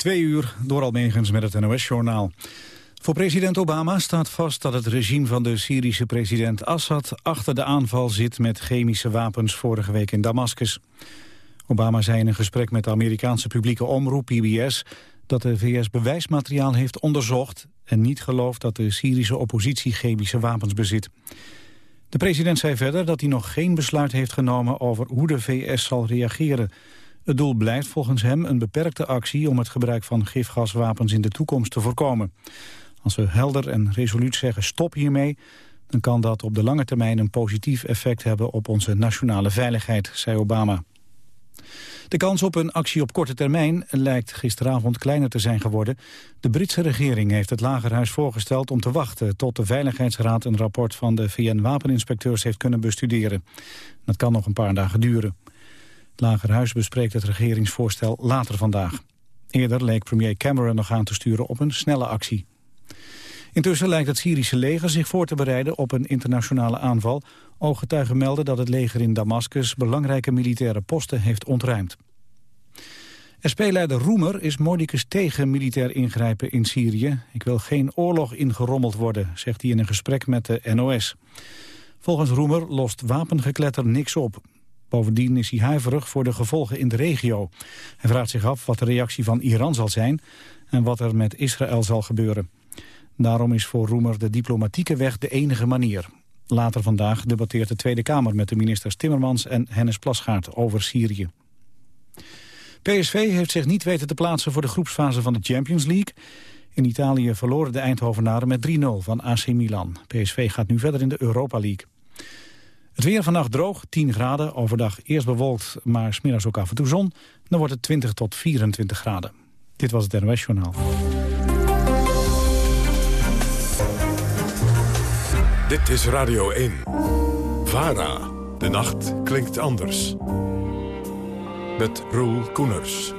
Twee uur door Almegens met het NOS-journaal. Voor president Obama staat vast dat het regime van de Syrische president Assad... achter de aanval zit met chemische wapens vorige week in Damascus. Obama zei in een gesprek met de Amerikaanse publieke omroep PBS... dat de VS bewijsmateriaal heeft onderzocht... en niet gelooft dat de Syrische oppositie chemische wapens bezit. De president zei verder dat hij nog geen besluit heeft genomen... over hoe de VS zal reageren... Het doel blijft volgens hem een beperkte actie om het gebruik van gifgaswapens in de toekomst te voorkomen. Als we helder en resoluut zeggen stop hiermee, dan kan dat op de lange termijn een positief effect hebben op onze nationale veiligheid, zei Obama. De kans op een actie op korte termijn lijkt gisteravond kleiner te zijn geworden. De Britse regering heeft het Lagerhuis voorgesteld om te wachten... tot de Veiligheidsraad een rapport van de VN-wapeninspecteurs heeft kunnen bestuderen. Dat kan nog een paar dagen duren. Lagerhuis bespreekt het regeringsvoorstel later vandaag. Eerder leek premier Cameron nog aan te sturen op een snelle actie. Intussen lijkt het Syrische leger zich voor te bereiden op een internationale aanval. Ooggetuigen melden dat het leger in Damascus belangrijke militaire posten heeft ontruimd. SP-leider Roemer is mordicus tegen militair ingrijpen in Syrië. Ik wil geen oorlog ingerommeld worden, zegt hij in een gesprek met de NOS. Volgens Roemer lost wapengekletter niks op. Bovendien is hij huiverig voor de gevolgen in de regio. Hij vraagt zich af wat de reactie van Iran zal zijn... en wat er met Israël zal gebeuren. Daarom is voor Roemer de diplomatieke weg de enige manier. Later vandaag debatteert de Tweede Kamer met de ministers Timmermans en Hennis Plasgaard over Syrië. PSV heeft zich niet weten te plaatsen voor de groepsfase van de Champions League. In Italië verloren de Eindhovenaren met 3-0 van AC Milan. PSV gaat nu verder in de Europa League. Het weer vannacht droog, 10 graden. Overdag eerst bewolkt, maar smiddags ook af en toe zon. Dan wordt het 20 tot 24 graden. Dit was het NOS Journaal. Dit is Radio 1. VARA. De nacht klinkt anders. Met Roel Koeners.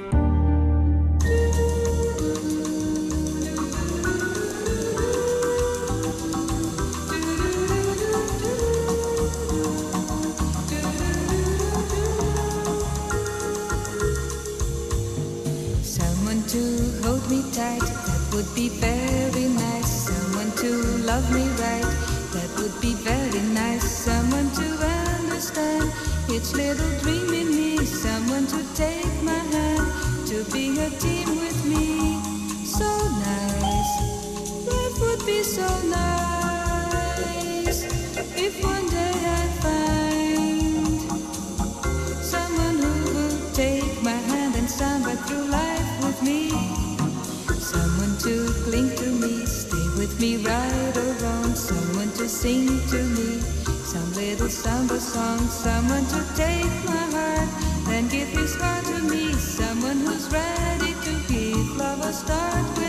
Be very nice. Someone to love me right. That would be very nice. Someone to understand each little dream in me. Someone to take my hand. To be a team with me. So nice. Life would be so nice. If one day I find someone who would take my hand and samba through life cling to me, stay with me right wrong, someone to sing to me, some little samba song, someone to take my heart, then give his heart to me, someone who's ready to give love a start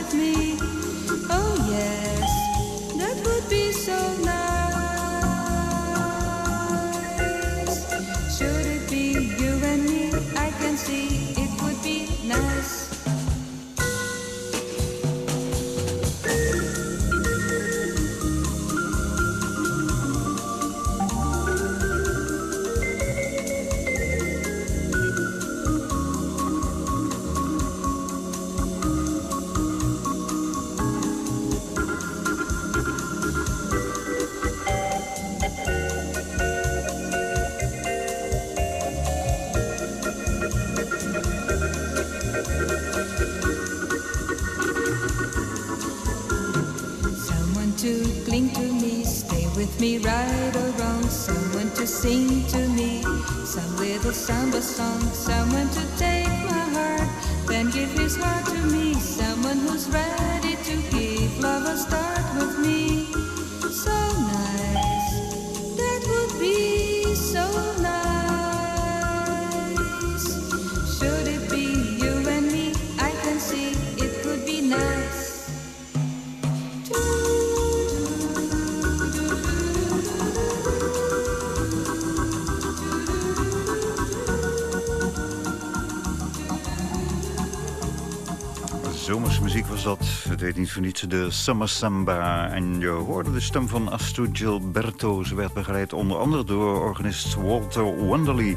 to sing to me, some little samba song, someone heet niet voor niets de Summer Samba. En je hoorde de stem van Astrid Gilberto. Ze werd begeleid onder andere door organist Walter Wonderly.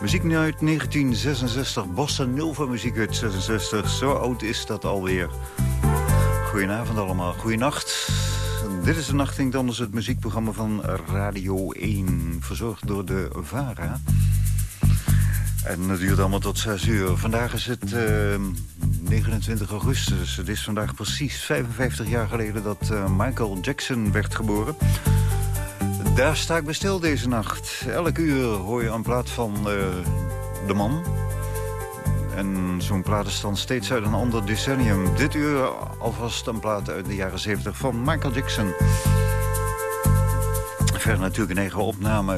Muziek uit 1966, Bossa Nova muziek uit 66. Zo oud is dat alweer. Goedenavond allemaal, goedenacht. Dit is de Nachting, dan is het muziekprogramma van Radio 1. Verzorgd door de VARA. En het duurt allemaal tot 6 uur. Vandaag is het ehm, 29 augustus. Het is vandaag precies 55 jaar geleden dat uh, Michael Jackson werd geboren. Daar sta ik bij stil deze nacht. Elk uur hoor je een plaat van uh, de man. En zo'n plaat is dan steeds uit een ander decennium. Dit uur alvast een plaat uit de jaren 70 van Michael Jackson. Verder natuurlijk een eigen opname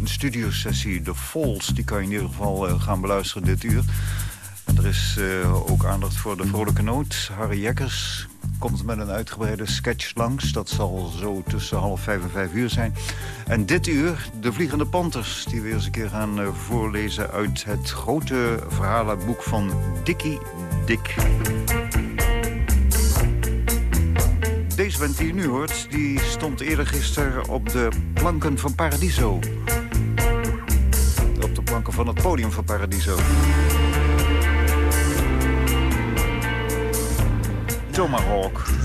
een studiosessie, The Falls. Die kan je in ieder geval uh, gaan beluisteren dit uur. Er is uh, ook aandacht voor de vrolijke noot. Harry Jekkers komt met een uitgebreide sketch langs. Dat zal zo tussen half vijf en vijf uur zijn. En dit uur de Vliegende Panthers. Die we eens een keer gaan uh, voorlezen uit het grote verhalenboek van Dickie Dick. Deze band die je nu hoort, die stond eerder gisteren op de planken van Paradiso planken van het podium van Paradiso. Tomahawk.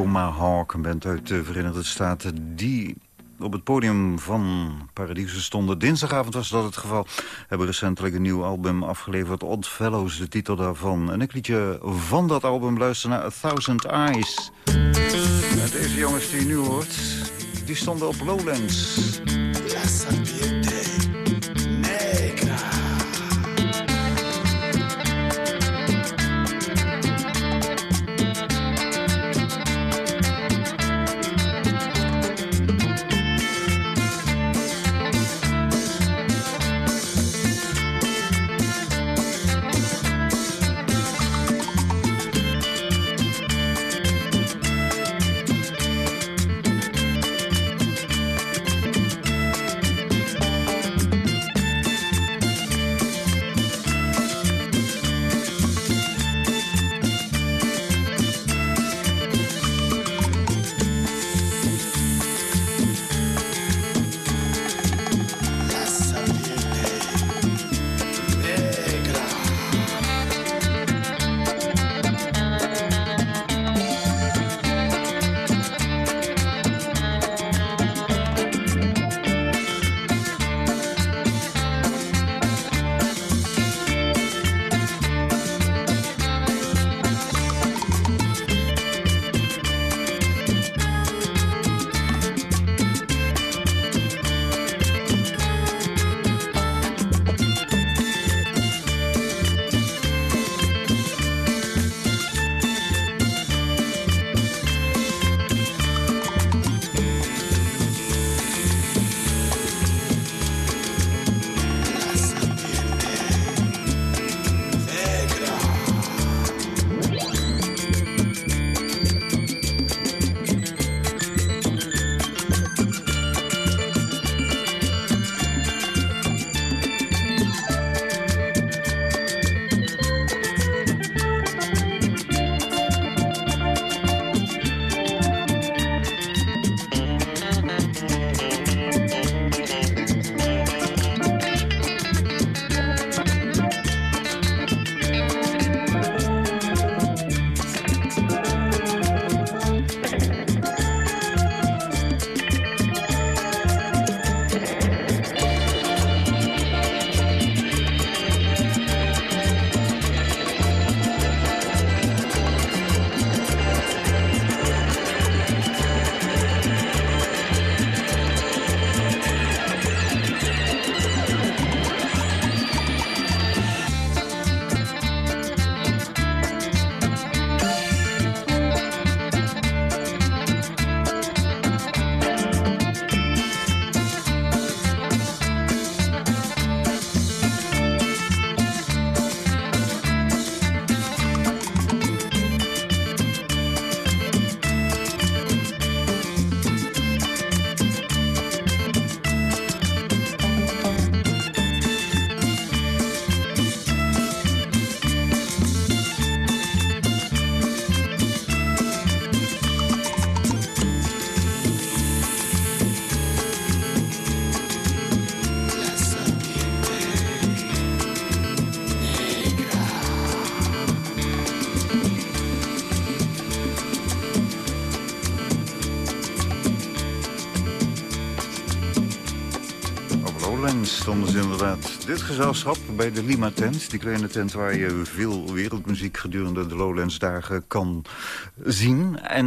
Tomahawk, een band uit de Verenigde Staten... die op het podium van Paradiso stonden. Dinsdagavond was dat het geval. Hebben recentelijk een nieuw album afgeleverd. Odd Fellows, de titel daarvan. En ik liet je van dat album luisteren naar A Thousand Eyes. Deze jongens die je nu hoort, die stonden op Lowlands. anders inderdaad. Dit gezelschap bij de Lima Tent. Die kleine tent waar je veel wereldmuziek gedurende de Lowlands dagen kan zien. En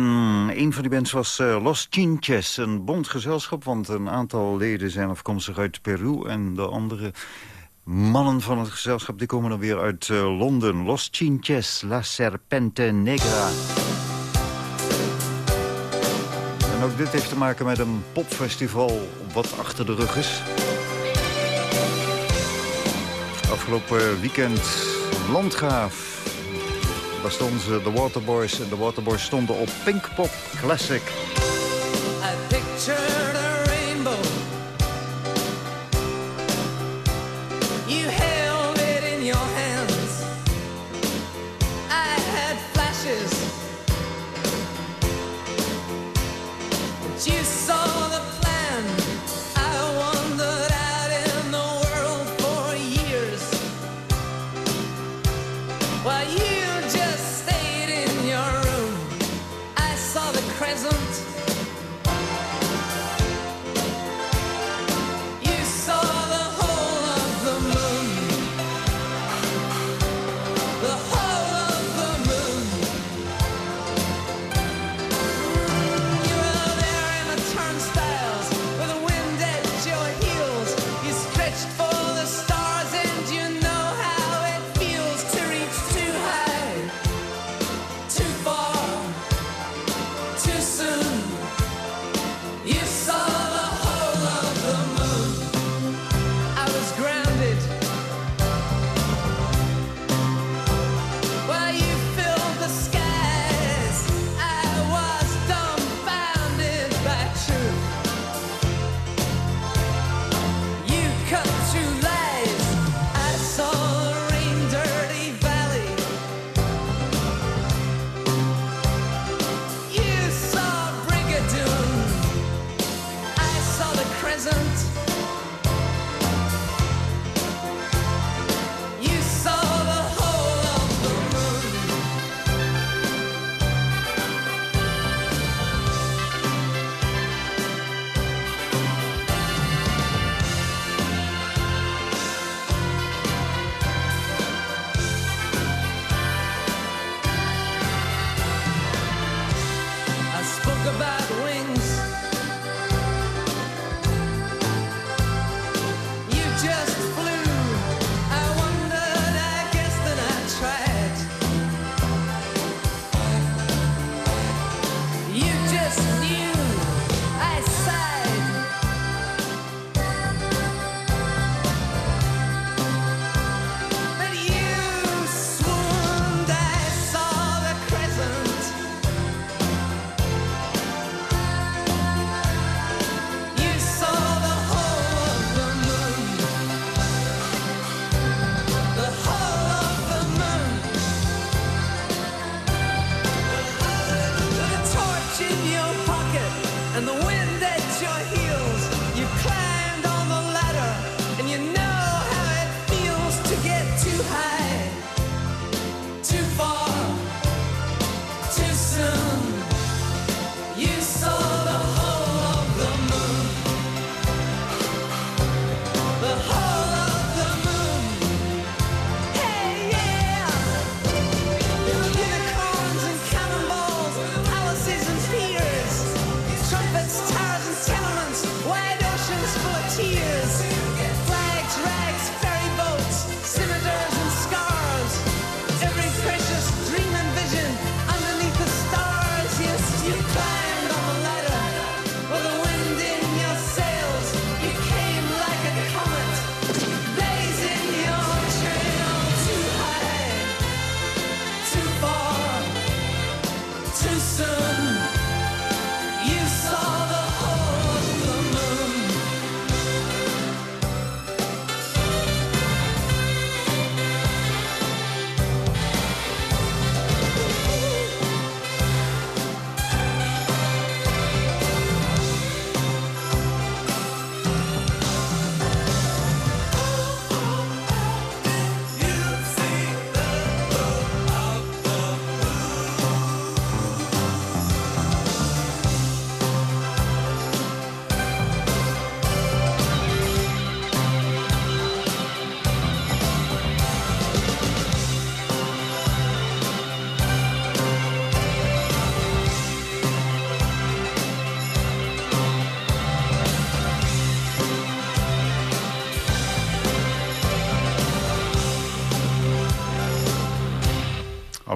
een van die bands was eh, Los Chinches. Een bond gezelschap, want een aantal leden zijn afkomstig uit Peru. En de andere mannen van het gezelschap die komen dan weer uit eh, Londen. Los Chinches, La Serpente Negra. En ook dit heeft te maken met een popfestival wat achter de rug is. Afgelopen weekend Landgraaf was ze de Waterboys. En de Waterboys stonden op Pinkpop Classic.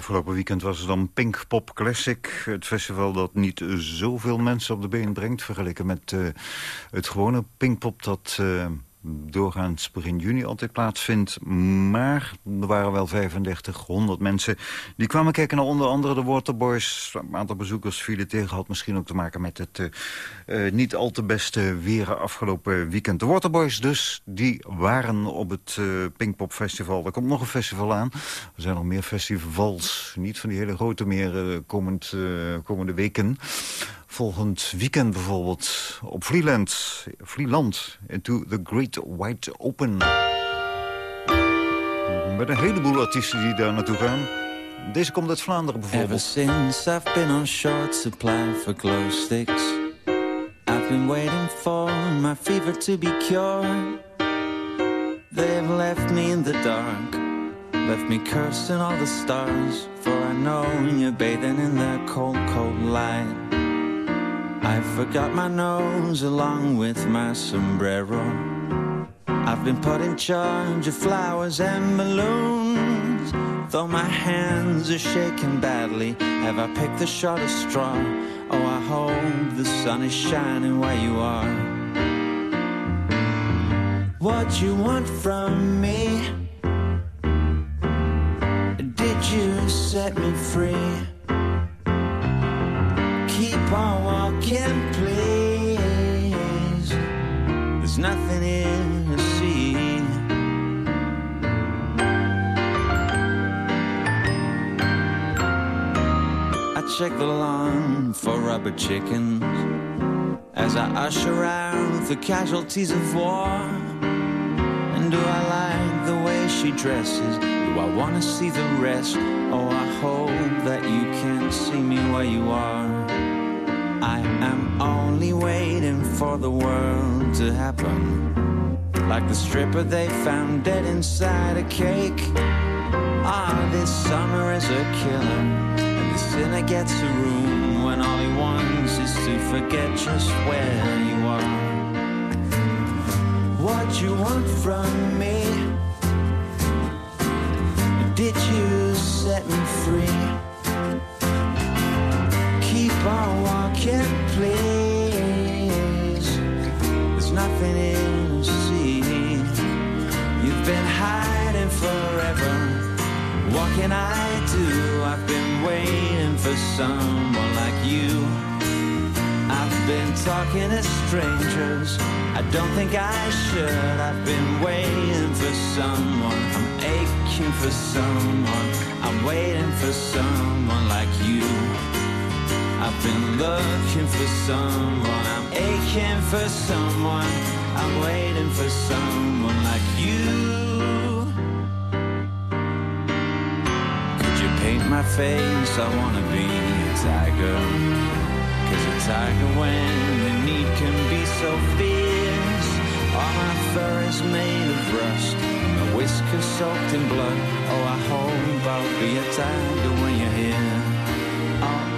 Afgelopen weekend was er dan Pink Pop Classic. Het festival dat niet zoveel mensen op de been brengt... vergeleken met uh, het gewone Pinkpop dat... Uh, doorgaans begin juni altijd plaatsvindt. Maar er waren wel 3500 mensen. Die kwamen kijken naar onder andere de Waterboys. Een aantal bezoekers vielen tegen. Had misschien ook te maken met het uh, uh, niet al te beste weer afgelopen weekend. De Waterboys dus, die waren op het uh, Pinkpop Festival. Er komt nog een festival aan. Er zijn nog meer festivals. Niet van die hele grote meer komend, komende weken volgend weekend bijvoorbeeld op Vlieland. Vlieland, into the Great White Open. Met een heleboel artiesten die daar naartoe gaan. Deze komt uit Vlaanderen bijvoorbeeld. Ever since I've been on short supply for glow sticks I've been waiting for my fever to be cured They've left me in the dark Left me cursing all the stars For I know you're bathing in that cold, cold light I forgot my nose along with my sombrero. I've been put in charge of flowers and balloons. Though my hands are shaking badly, have I picked the shortest straw? Oh, I hope the sun is shining where you are. What you want from me? Did you set me free? Keep on walking, please. There's nothing in the sea. I check the lawn for rubber chickens as I usher out the casualties of war. And do I like the way she dresses? Do I want to see the rest? Oh, I hope that you can see me where you are. I am only waiting for the world to happen. Like the stripper they found dead inside a cake. Ah, this summer is a killer. And the sinner gets a room when all he wants is to forget just where you are. What you want from me? Did you set me free? Walking, please. There's nothing in the sea. You've been hiding forever. What can I do? I've been waiting for someone like you. I've been talking to strangers. I don't think I should. I've been waiting for someone. I'm aching for someone. I'm waiting for someone like you. I've been looking for someone. I'm aching for someone. I'm waiting for someone like you. Could you paint my face? I wanna be a tiger. Cause a tiger when the need can be so fierce. All my fur is made of rust. My whiskers soaked in blood. Oh, I hope I'll be a tiger.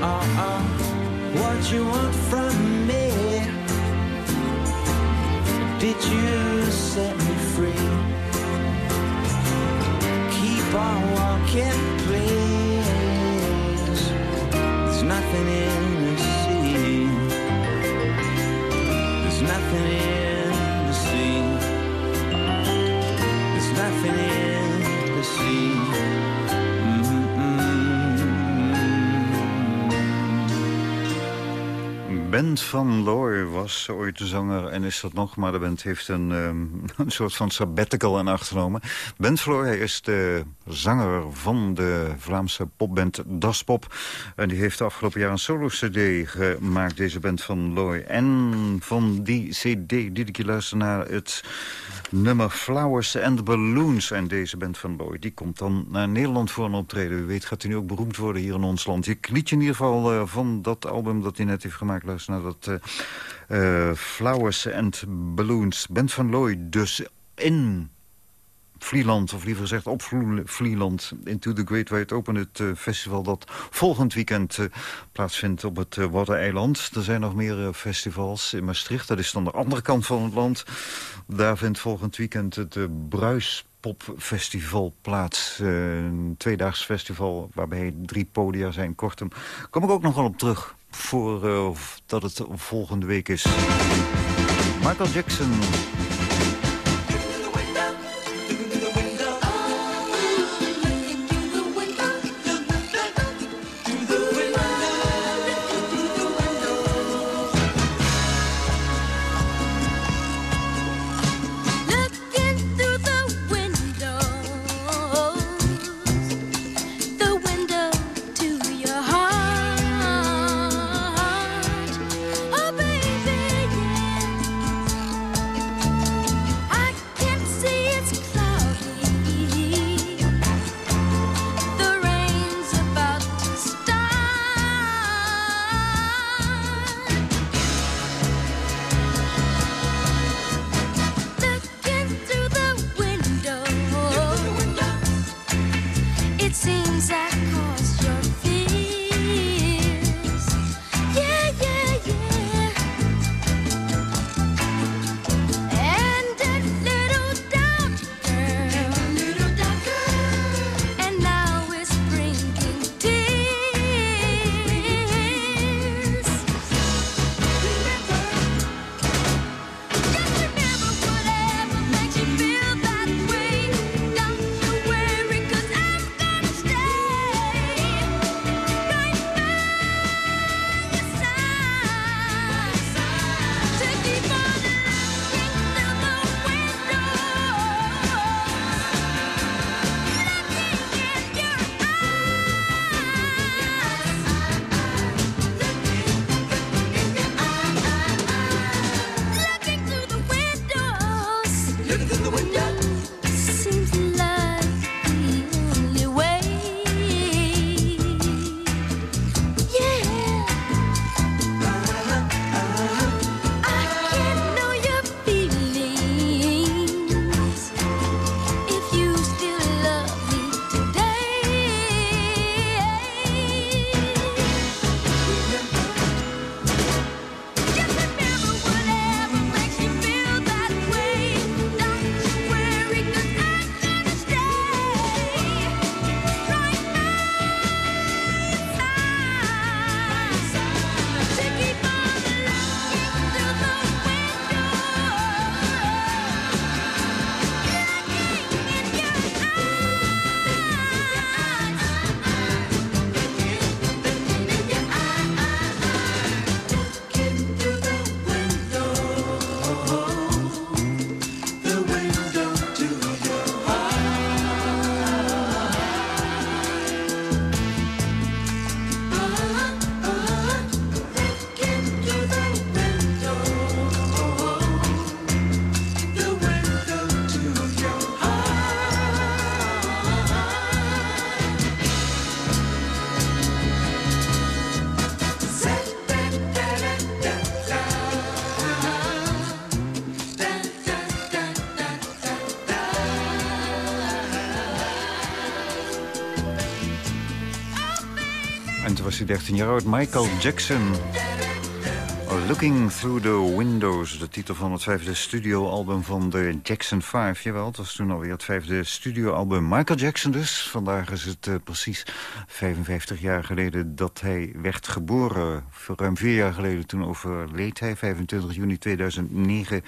Oh. What you want from me? Did you set me free? Keep on walking, please. There's nothing in Bent van Looy was ooit de zanger en is dat nog, maar de band heeft een, um, een soort van sabbatical in aangenomen. Bent van Looy is de zanger van de Vlaamse popband Das Pop. En die heeft afgelopen jaar een solo-cd gemaakt, deze band van Looy. En van die cd die ik je luister naar het nummer Flowers and Balloons. En deze band van Looy, die komt dan naar Nederland voor een optreden. Wie weet gaat hij nu ook beroemd worden hier in ons land. Ik liet je in ieder geval uh, van dat album dat hij net heeft gemaakt luisteren naar dat uh, uh, Flowers and Balloons. Band van Looy dus in Vlieland, of liever gezegd op Vlieland... Into the Great White Open, het uh, festival dat volgend weekend uh, plaatsvindt op het uh, Waddeneiland. Er zijn nog meer festivals in Maastricht, dat is dan de andere kant van het land. Daar vindt volgend weekend het Bruis Popfestival plaats. Een tweedaags festival waarbij drie podia zijn. Kortom, kom ik ook nog wel op terug voor dat het volgende week is. Michael Jackson. En toen was hij 13 jaar oud. Michael Jackson. Looking Through the Windows, de titel van het vijfde studioalbum van de Jackson 5. Jawel, het was toen alweer het vijfde studioalbum. Michael Jackson dus. Vandaag is het uh, precies 55 jaar geleden dat hij werd geboren. Ruim vier jaar geleden toen overleed hij. 25 juni 2009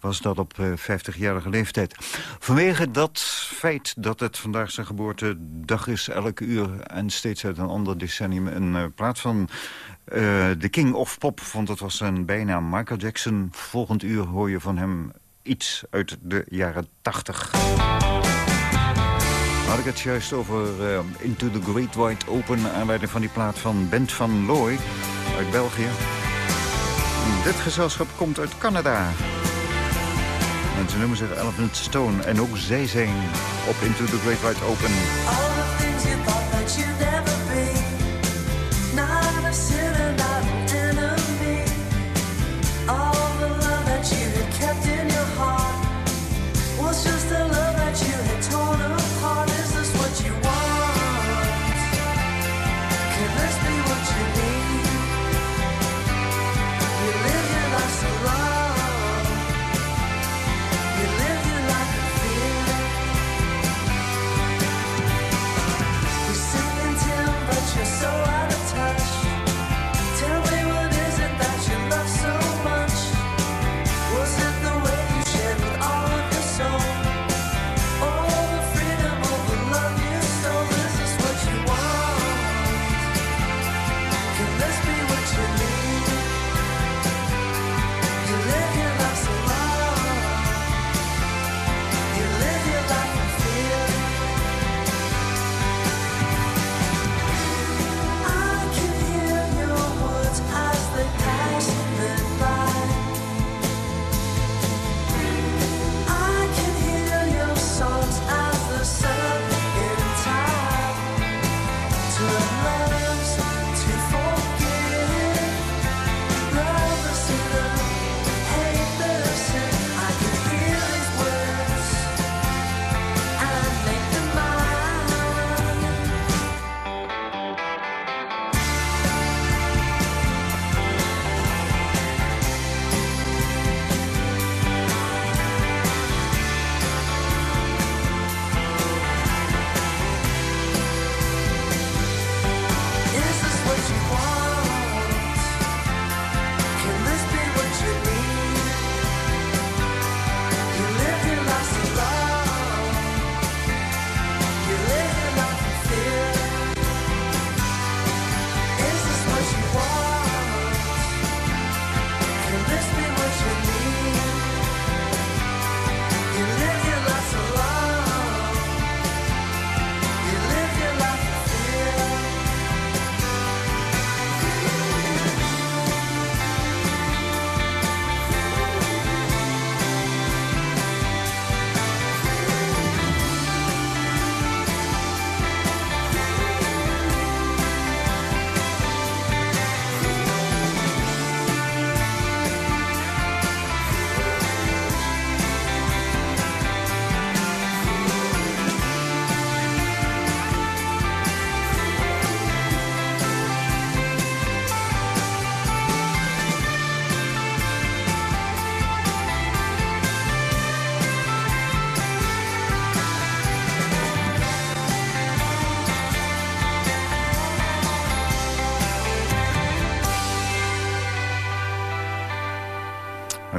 was dat op uh, 50-jarige leeftijd. Vanwege dat feit dat het vandaag zijn geboortedag is... elke uur en steeds uit een ander decennium... een uh, plaat van de uh, King of Pop, want dat was zijn bijnaam Michael Jackson. Volgend uur hoor je van hem iets uit de jaren 80. Had ik het juist over uh, Into the Great Wide Open... aanleiding van die plaat van Bent van Looy uit België. Dit gezelschap komt uit Canada. En ze noemen zich Elephant Stone. En ook zij zijn op Into the Great Wide Open. All the things you thought that you'd never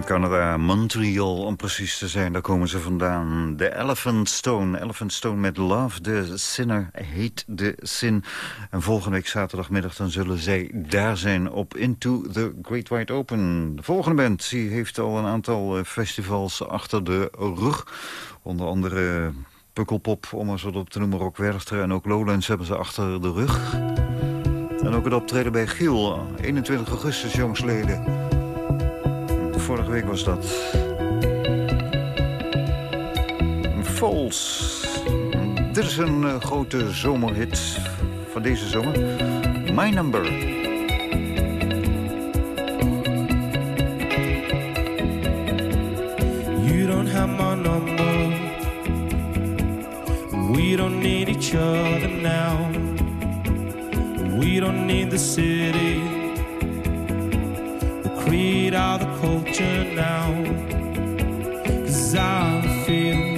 Canada, Montreal om precies te zijn, daar komen ze vandaan. De Elephant Stone, Elephant Stone met Love the Sinner, Hate the Sin. En volgende week zaterdagmiddag dan zullen zij daar zijn op Into the Great Wide Open. De volgende band, die heeft al een aantal eh, festivals achter de rug. Onder andere Pukkelpop, om er zo op te noemen, Rock Werchter en ook Lowlands hebben ze achter de rug. En ook het optreden bij Giel, 21 augustus jongsleden. Vorige week was dat. Falls. Dit is een eh, grote zomerhit van deze zomer. My Number. We don't need each other now. We don't need the city, creed, or the culture now. Cause I feel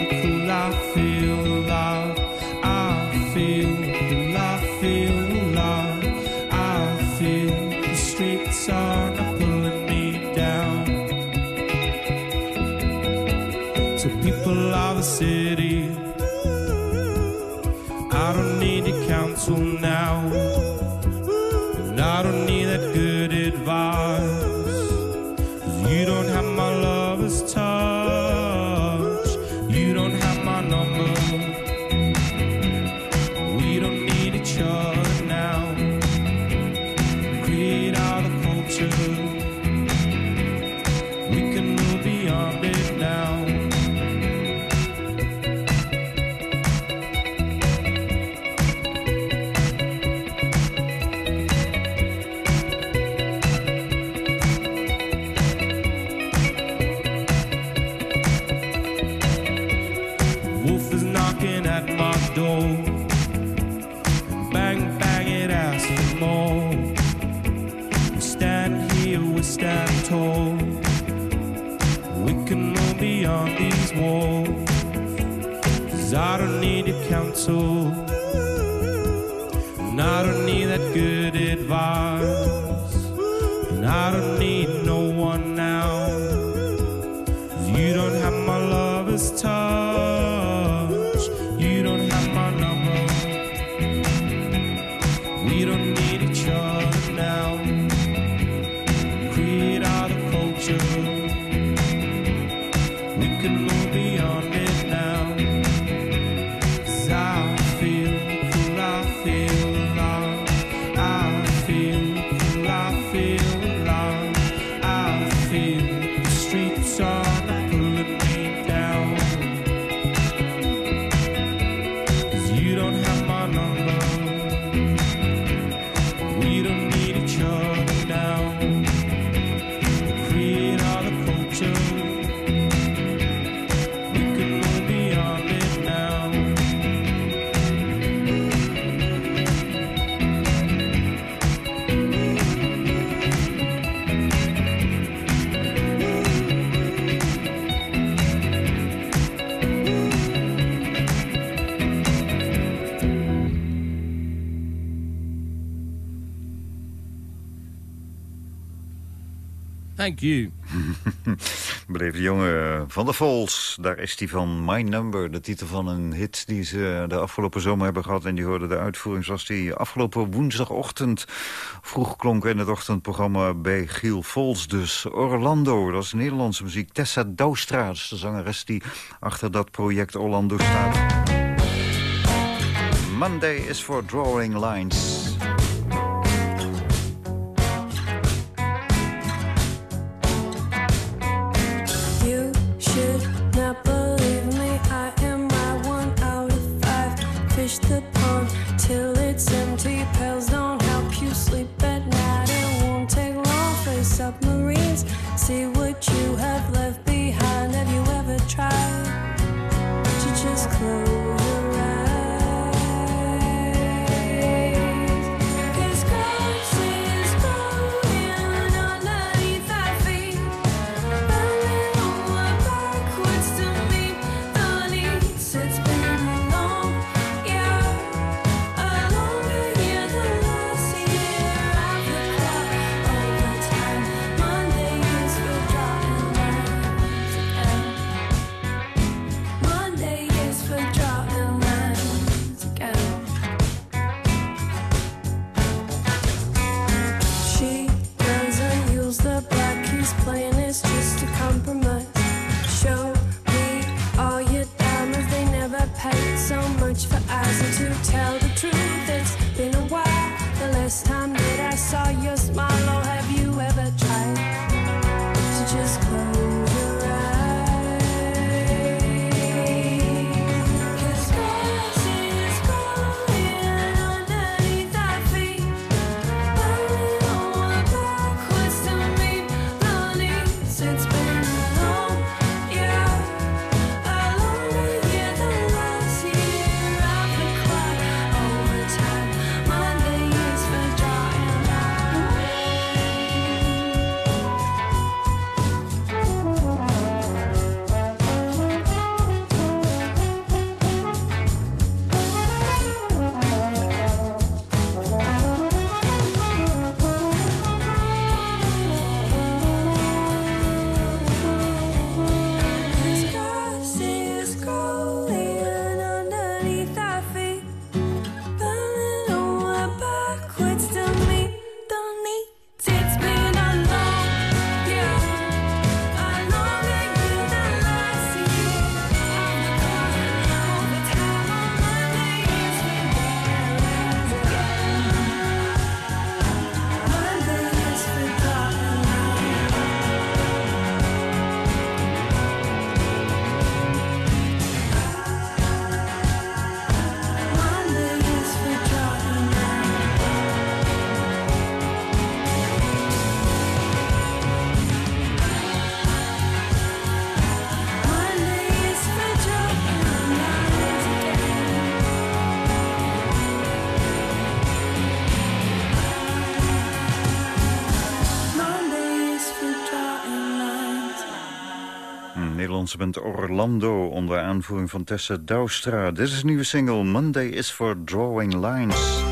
Thank you. Bleef jongen eh, van de Vols. Daar is die van My Number, de titel van een hit die ze de afgelopen zomer hebben gehad. En die hoorde de uitvoering zoals die afgelopen woensdagochtend vroeg klonk in het ochtendprogramma bij Giel Vols. Dus Orlando, dat is Nederlandse muziek. Tessa Doustra is de zangeres die achter dat project Orlando staat. Monday is for drawing lines. the pond till it's empty. Pills don't help you sleep at night. It won't take long for submarines. See what you have left behind. Have you ever tried? Onze band Orlando... onder aanvoering van Tessa Doustra. Dit is nieuwe single Monday is for Drawing Lines.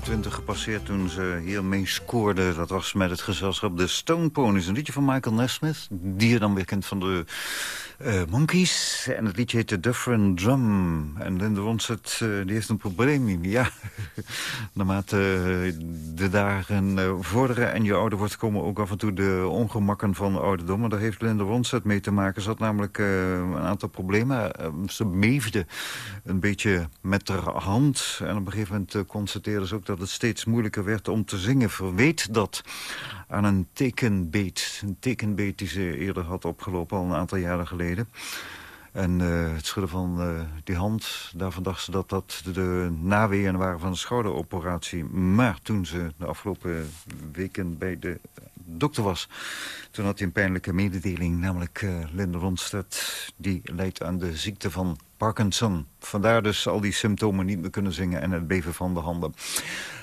De 20 gepasseerd toen ze hiermee scoorde. Dat was met het gezelschap de Stone Ponies. Een liedje van Michael Nesmith, die je dan weer kent van de eh, Monkeys. En het liedje heet The Different Drum. En Linda Ronstadt eh, die heeft een probleem. Ja, naarmate eh, de dagen vorderen en je ouder wordt... komen ook af en toe de ongemakken van ouderdom. En daar heeft Linda Ronstadt mee te maken. Ze had namelijk een aantal problemen. Ze meefde een beetje met haar hand. En op een gegeven moment constateerde ze ook dat het steeds moeilijker werd om te zingen. Verweet dat aan een tekenbeet. Een tekenbeet die ze eerder had opgelopen, al een aantal jaren geleden. En eh, het schudden van eh, die hand, daarvan dacht ze dat dat de naweeën waren van een schouderoperatie. Maar toen ze de afgelopen weken bij de dokter was... toen had hij een pijnlijke mededeling, namelijk eh Linda Ronstadt... die leidt aan de ziekte van Parkinson. Vandaar dus al die symptomen niet meer kunnen zingen en het beven van de handen.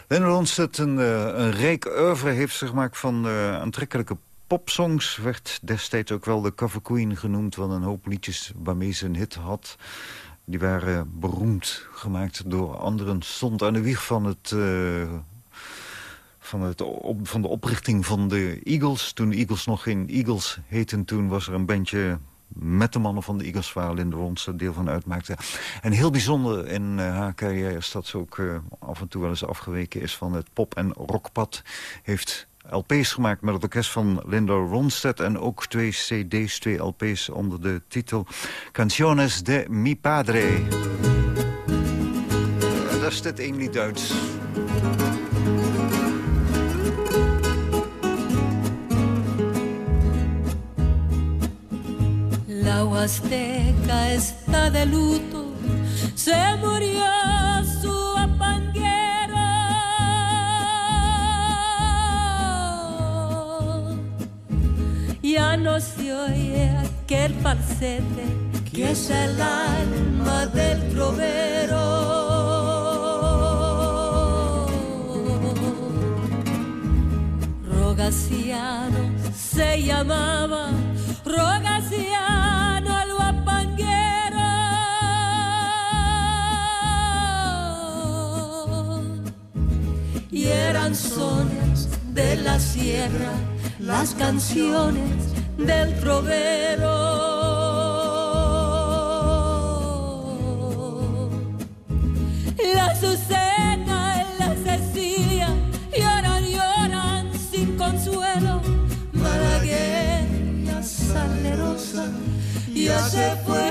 Linda Ronstadt, een, een rijk oeuvre, heeft zich gemaakt van aantrekkelijke popsongs. Werd destijds ook wel de cover queen genoemd... van een hoop liedjes waarmee ze een hit had. Die waren beroemd gemaakt door anderen. Stond aan de wieg van het... eh, van, het van de oprichting van de Eagles. Toen de Eagles nog geen Eagles heten, toen was er een bandje met de mannen van de Eagles waar Linda Ronstadt deel van uitmaakte. En heel bijzonder in eh, haar carrière is dat ze ook eh, af en toe wel eens afgeweken is van het pop- en rockpad. Heeft LP's gemaakt met het orkest van Linda Ronstadt... en ook twee cd's, twee LP's onder de titel Canciones de mi padre. Daar is dit één lied uit. La Huasteca está de luto, se murió Ya no se oye aquel falsete que es el alma del trovero. Rogaciano se llamaba Rogaciano el guapanguero y eran sones de la sierra las canciones del trovero la Azucena y la Cecilia lloran, lloran sin consuelo. Malagueña salerosa ya se fue.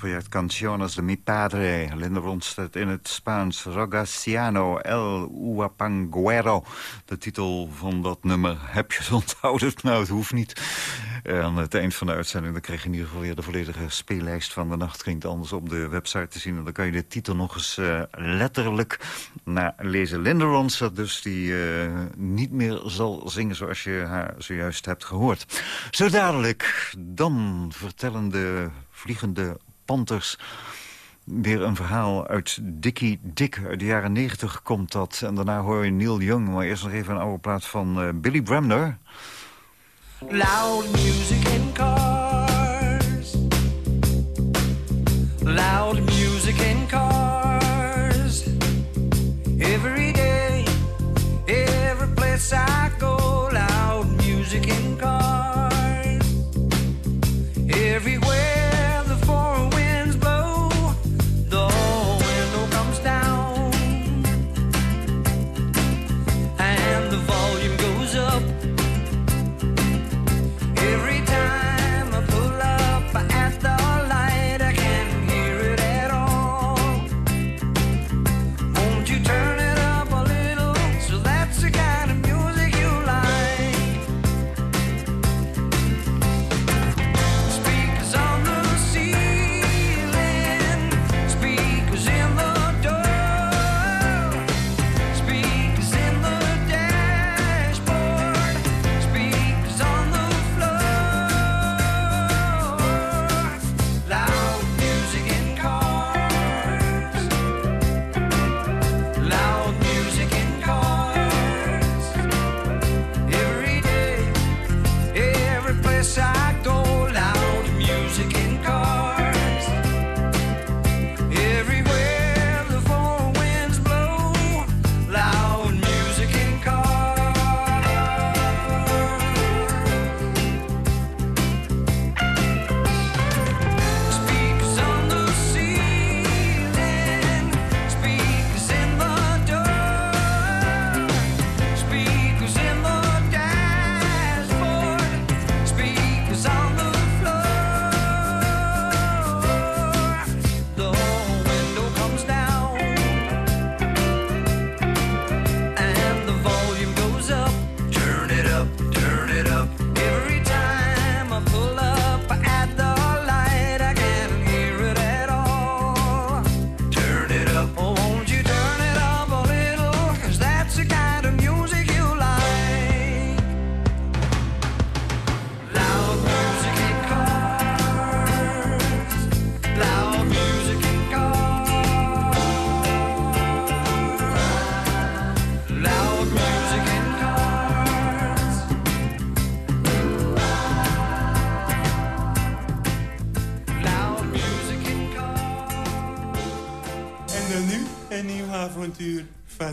Project Canciones de Mi Padre. Linda Ronstadt in het Spaans. Rogaciano El Uapanguero. De titel van dat nummer. Heb je onthouden? Nou, het hoeft niet. Eh, aan het eind van de uitzending dan krijg je in ieder geval weer de volledige speellijst van de nacht. Klinkt anders op de website te zien. En dan kan je de titel nog eens eh, letterlijk nalezen. Linda Ronstadt dus, die eh, niet meer zal zingen zoals je haar zojuist hebt gehoord. Zo dadelijk, dan vertellen de vliegende panters weer een verhaal uit Dickie Dick. Uit de jaren negentig komt dat. En daarna hoor je Neil Young. Maar eerst nog even een oude plaat van eh, Billy Bremner. Loud music in cars. Loud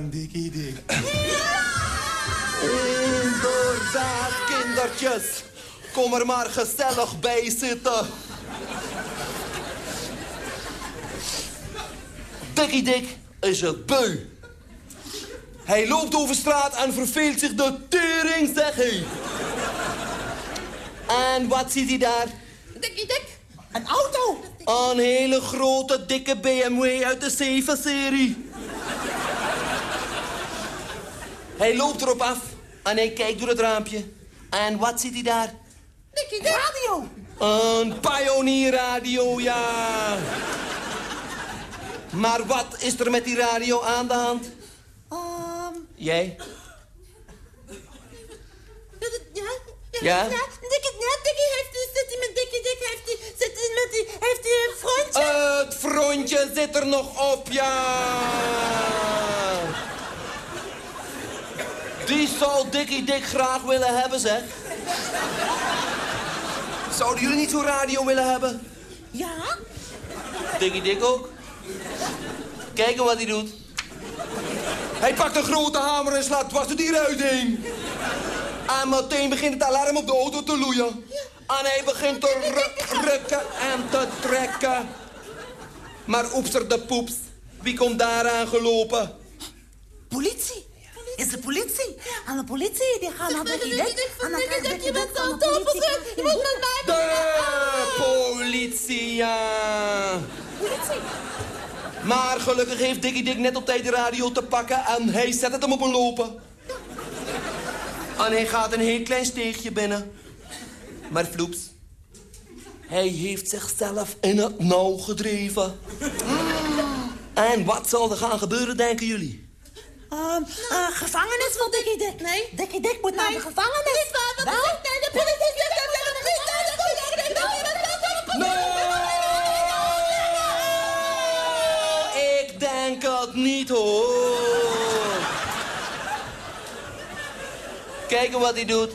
Dikkie Dik. Inderdaad, kindertjes. Kom er maar gezellig bij zitten. Dikkie Dik is het beu. Hij loopt over straat en verveelt zich de tering, zeg hij. En wat ziet hij daar? Dikkie dik. Een auto. Een hele grote, dikke BMW uit de 7-serie. Hij loopt erop af en hij kijkt door het raampje. En wat ziet hij daar? Dikkie dik. Radio. Een pionierradio, ja. Maar wat is er met die radio aan de hand? Ehm, Jij? ja? Ja? Dikkie, ja, Dikkie heeft, die- zit hij met Dikkie dik, heeft hij, zit hij met die, heeft hij een frontje? Het frontje zit er nog op, ja. Die zou Dikkie Dik graag willen hebben, zeg. Zouden jullie niet zo'n radio willen hebben? Ja? Dikkie Dik ook? Kijken wat hij doet. Hij pakt een grote hamer en slaat dwars door die heen. En meteen begint het alarm op de auto te loeien. En hij begint te ru- rukken en te trekken. Maar oepser de poeps. Wie komt daar aangelopen? Politie. Is de politie? Aan de politie, die gaan naar de idee. En dan krijg je politie. Je moet met mij De politie, ja. Politie. Maar gelukkig heeft Dikkie Dik net op tijd de radio te pakken en hij zet het hem op een lopen. En hij gaat een heel klein steegje binnen. Maar vloeps, hij heeft zichzelf in het nauw gedreven. En wat zal er gaan gebeuren, denken jullie? Um, uh, gevangenis voor Dikkie Dik. Nee. Dikkie Dik moet naar de gevangenis. Niet waar, wat is Nee, de politie zegt dat de Ik denk het niet, hoor. Kijken wat hij doet.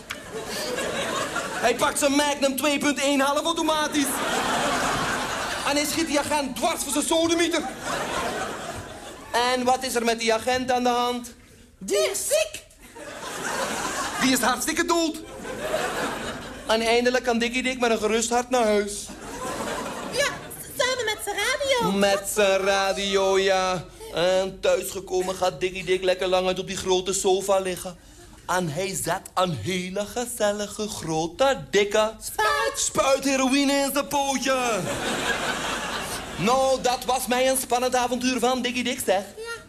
Hij pakt zijn Magnum 2.1 half automatisch. En hij schiet die agent dwars voor zijn sodemieter. En wat is er met die agent aan de hand? Die is ziek. Die is hartstikke dood. En eindelijk kan Dikkie Dik met een gerust hart naar huis. Ja, samen met zijn radio. Met zijn radio, ja. En thuisgekomen gaat Dikkie Dik lekker lang uit op die grote sofa liggen. En hij zet een hele gezellige, grote, dikke... Spuit! Spuit heroïne in zijn pootje. Nou, dat was mij een spannend avontuur van Dikkie Dik, zeg.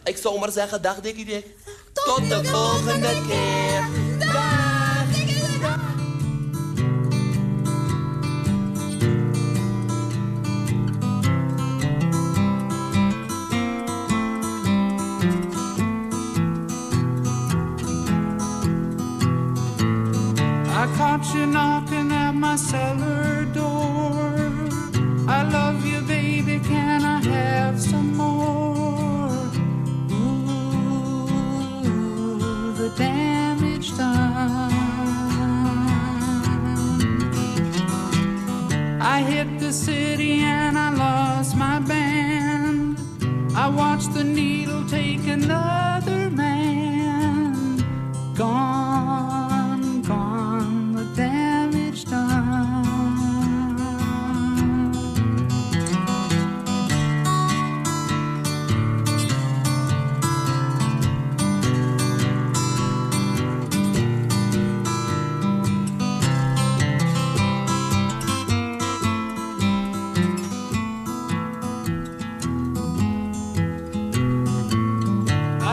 Ik zou maar zeggen, dag Dikkie Dik. Tot, de volgende keer. Dag! I caught you knocking at my cellar door. I love I hit the city and I lost my band. I watched the needle take another man. Gone,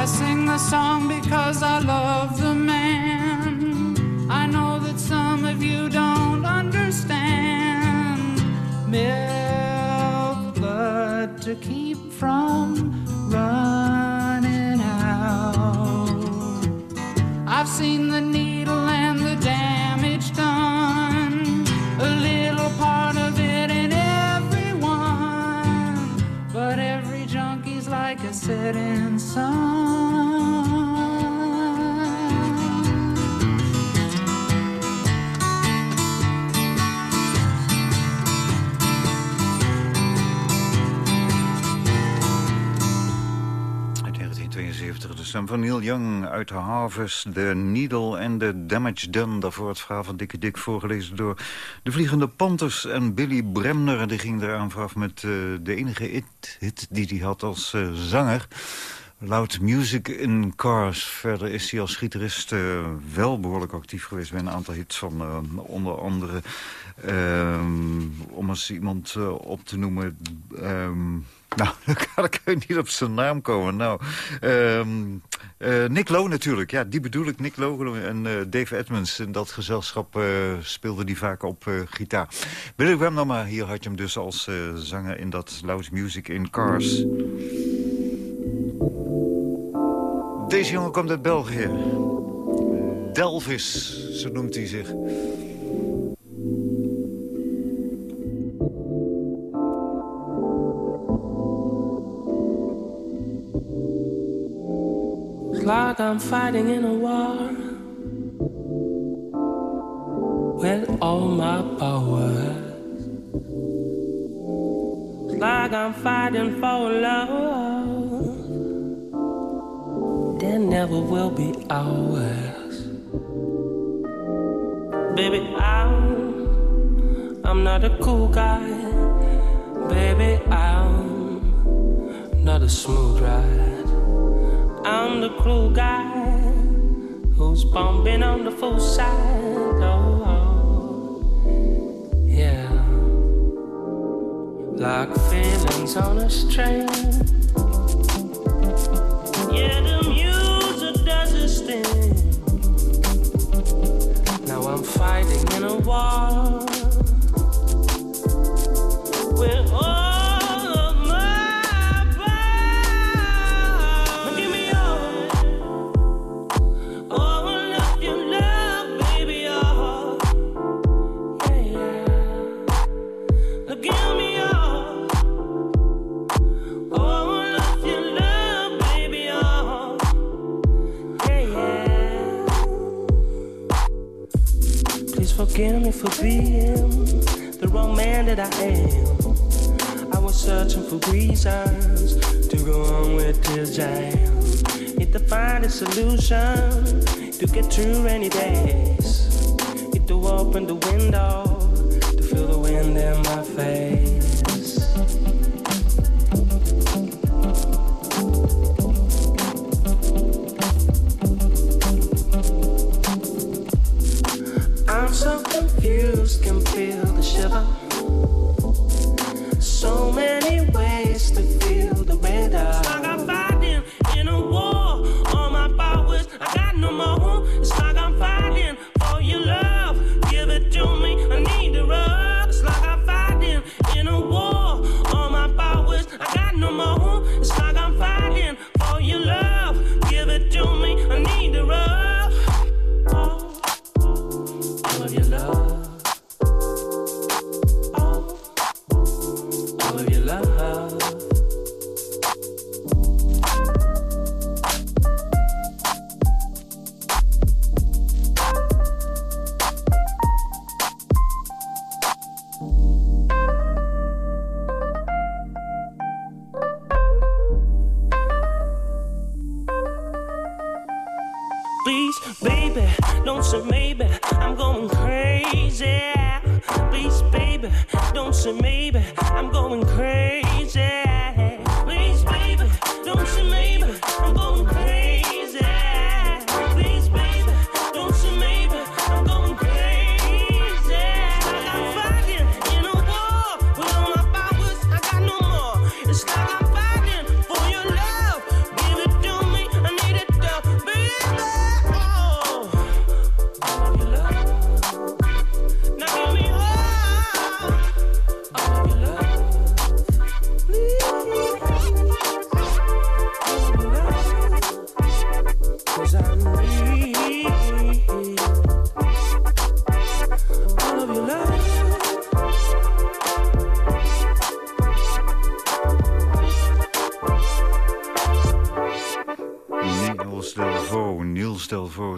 I sing the song because I love the man. I know that some of you don't understand. Milk blood to keep from running out. I've seen the needle and the damage done. A little part of it in everyone. But every junkie's like a setting sun. 1972, de stem van Neil Young uit Harvest, The Needle and the Damage Done. Daarvoor het verhaal van Dikke Dik voorgelezen door de Vliegende Panthers en Billy Bremner. Die ging eraan vooraf met eh, de enige hit, hit die hij had als eh, zanger. Loud Music in Cars. Verder is hij als gitarist eh, wel behoorlijk actief geweest... bij een aantal hits van onder andere... ehm, om eens iemand op te noemen... ehm, nou, dan kan ik niet op zijn naam komen. Nou, ehm, eh, Nick Lowe natuurlijk. Ja, die bedoel ik. Nick Lowe en eh, Dave Edmonds. In dat gezelschap eh, speelde die vaak op gitaar. Billy Graham, maar hier had je hem dus als zanger in dat Loud Music in Cars. Deze jongen komt uit België. Delvis, zo noemt hij zich. Like I'm fighting in a war with all my powers. Like I'm fighting for love There never will be ours. Baby, I'm, I'm not a cool guy. Baby, I'm not a smooth ride. I'm the cruel guy who's bumping on the full side. Oh, oh. yeah. Like feelings on a string. Yeah, the music does its thing. Now I'm fighting in a war for being the wrong man that I am. I was searching for reasons to go on with this jam. Need to find a solution to get through rainy days. Need to open the window to feel the wind in my face.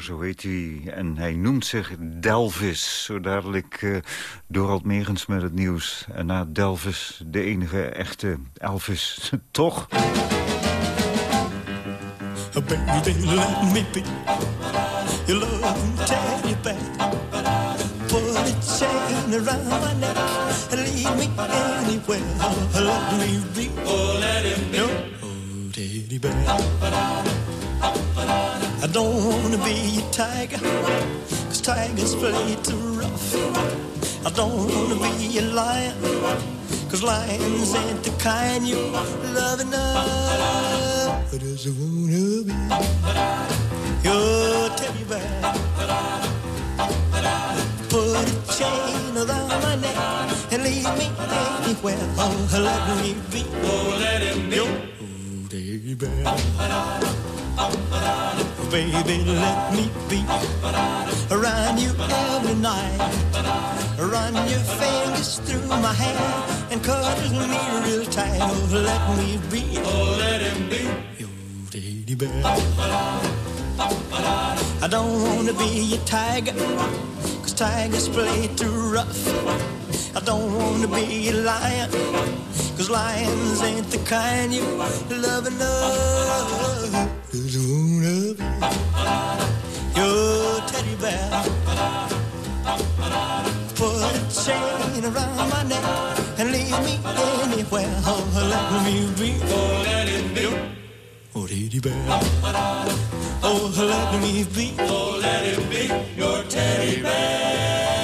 Zo heet hij. En hij noemt zich Delvis. Zo dadelijk eh Dorald Megens met het nieuws. En na Delvis de enige echte Elvis. Toch? Oh, let him. I don't wanna be a tiger, cause tigers play too rough. I don't wanna be a lion, cause lions ain't the kind you love enough. I just wanna be your teddy bear. Put a chain around my neck and leave me anywhere. Oh, let me be. Oh, let him be. Your bear. Baby, let me be around you every night. Run your fingers through my hair and cuddle me real tight. Oh, let me be. Oh, let him be your teddy bear. I don't wanna be a tiger, cause tigers play too rough. I don't wanna be a lion, cause lions ain't the kind you love enough. Just wanna be your teddy bear. Put a chain around my neck and leave me anywhere. Oh, let me be teddy bear. Oh, let me be. Oh, let him be your teddy bear.